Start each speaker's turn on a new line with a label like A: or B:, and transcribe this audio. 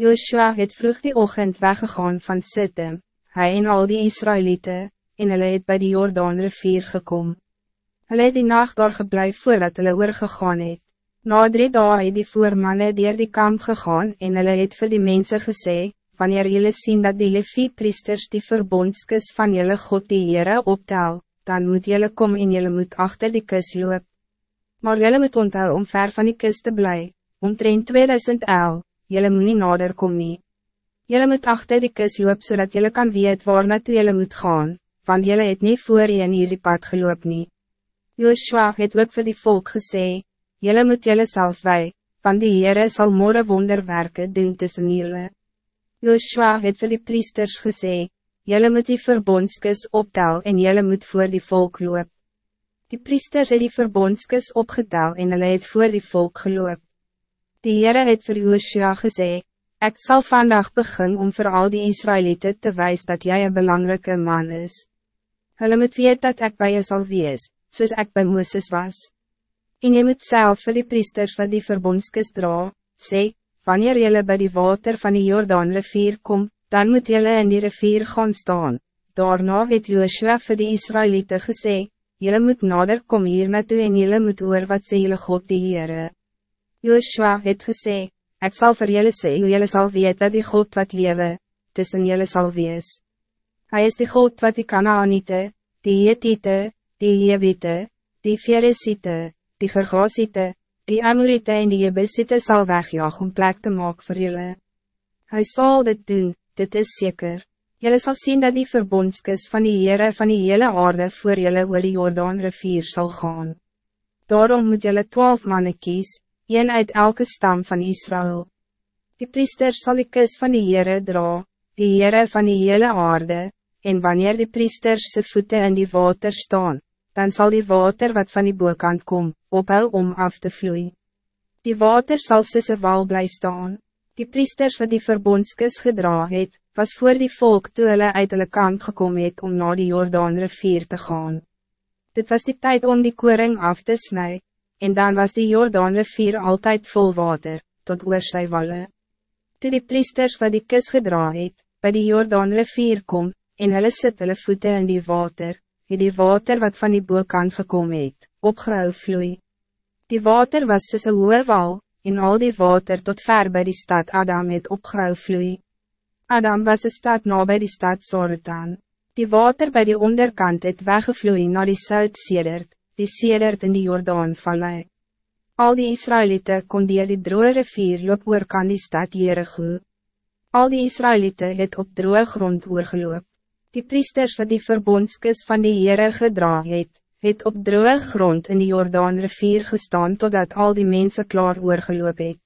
A: Joshua het vroeg die ochtend weggegaan van Sittim, hij en al die Israëlieten, en hulle het by die Jordaan rivier gekom. Hulle het die nacht daar gebleef voordat hulle oorgegaan het. Na drie dagen het die voormanne dier die kamp gegaan en hulle het vir die mense gesê, wanneer jullie zien dat die priesters die verbondskus van jullie God die Heere optel, dan moet jullie komen en jullie moet achter die kus loop. Maar jullie moet onthou om ver van die kus te bly, omtrent 2000 el, jullie moet nie nader kom nie. Jullie moet achter die kus loop zodat jullie kan weet waar naartoe jullie moet gaan, want jullie het niet voor je in hierdie pad geloop nie. Joshua het ook vir die volk gesê, jullie moet jullie self wij, want die Heere sal morgen wonderwerke doen tussen jullie. Joshua het vir die priesters gesê, Jelle moet die verbondskus optel en jelle moet voor die volk loop. Die priesters het die verbondskus opgetel en hulle het voor die volk geloop. Die Heere het vir Joshua gesê, Ik zal vandaag beginnen om voor al die Israëlieten te wijzen dat jij een belangrijke man is. Hulle moet weet dat ik bij je zal wees, zoals ik bij Moses was. En je moet zelf voor die priesters van die verbondskus dra, sê, wanneer jullie bij die water van die Jordaan rivier komt, dan moet jullie in die rivier gaan staan. Daarna het Joshua vir die Israëlieten gesê, Jullie moet nader kom hier naartoe en jullie moet oor wat sê jullie God die Heere. Joshua het gesê, Ik zal voor jullie sê hoe jullie zal weten dat die God wat lewe, tussen jullie zal wees. Hij is die God wat die Kanaanite, die Hetite, die Jebite, die Feresite, die Gergasite, die Amorite en die Jebusite zal wegjaag om plek te maken voor jullie. Hij zal dit doen, dit is zeker. Jullie zal zien dat die verbondskus van die Heere van die hele aarde voor jullie oor die Jordaan rivier zal gaan. Daarom moet jullie twaalf mannen kies, een uit elke stam van Israël. Die priester zal die kus van die Heere dra, die Heere van die hele aarde, en wanneer die priesters zijn voeten in die water staan, dan zal die water wat van die boekant kom, ophou om af te vloeien. Die water zal tussen wal blij staan. Die priesters wat die verbondskus gedra het, was voor die volk toe hulle uit hulle kamp gekom het om na die Jordaan rivier te gaan. Dit was die tijd om die koring af te snijden, en dan was die Jordaan rivier altijd vol water, tot oor sy walle. Toe die priesters wat die kus gedra het, by die Jordaan rivier kom, en hulle sit hulle voete in die water, het die water wat van die boekant gekom het, opgehou vloei. Die water was soos een hoge wal, en al die water tot ver bij die stad Adam het opgehou vloei. Adam was een stad na bij die stad Sorotan. Die water bij die onderkant het weggevloei naar die Zuid-Sedert, die Sedert in die Jordaan vallei. Al die Israëlieten kon die die droge rivier loop oor kan die stad Jericho. Al die Israëlieten het op droge grond oorgeloop. Die priesters wat die verbondskus van die Heere gedra het, het op droge grond in die Jordaan rivier gestaan totdat al die mensen klaar oorgeloop het.